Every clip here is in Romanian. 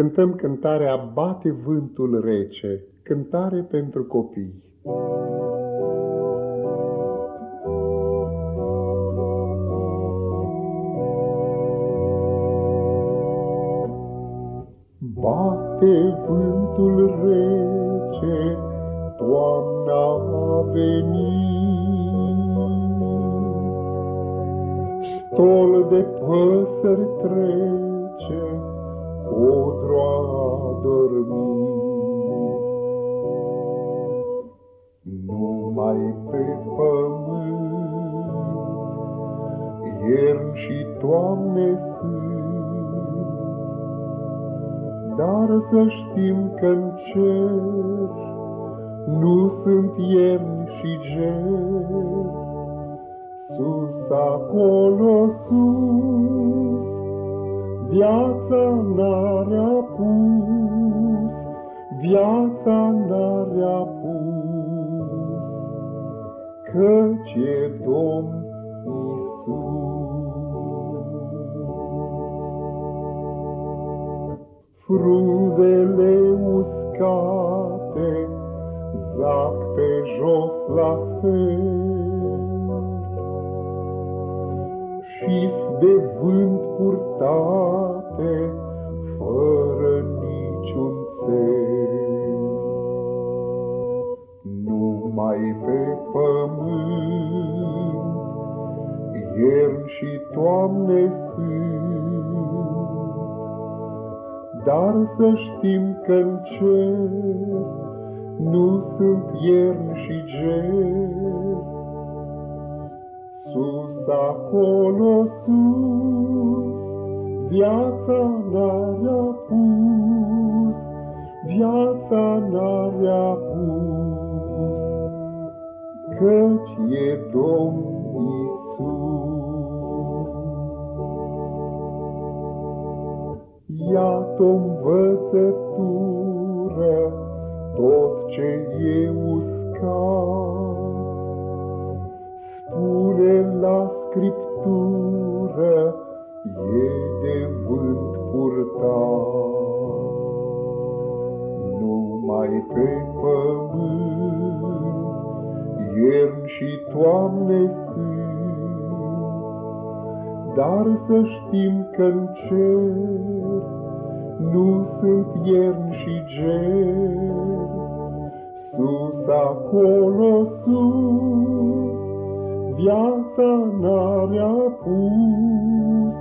Cântăm cântarea Bate vântul rece, cântare pentru copii. Bate vântul rece, toamna a venit. Stol de păsări trece, codru a dormit. Numai pe pământ, ierni și toamne sunt, dar să știm că-n cer nu sunt ierni și ger. Sus acolo sus, Viața n-are apus, viața n-are apus, Căci e Domn Iisus. Frunzele uscate zac pe jos la fel, și de vânt purtate, fără niciun cel. Numai pe pământ, ierni și toamne sunt, dar să știm că-n cer nu sunt ierni și ger, Sus acolo sus, viața n-are apus, viața n-are apus, căci e Domn Iisus. Iată o învățătură, tot ce e uscat, Scriptură, e de vânt purtat. Numai pe pământ, ierni și toamne sunt, dar să știm că-n cer nu sunt ierni și ger. Sus acolo sus, Viața n-avea pus,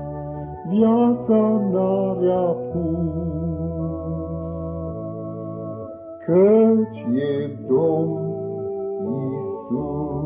viața n-avea pus. Căci e Domn Iisus.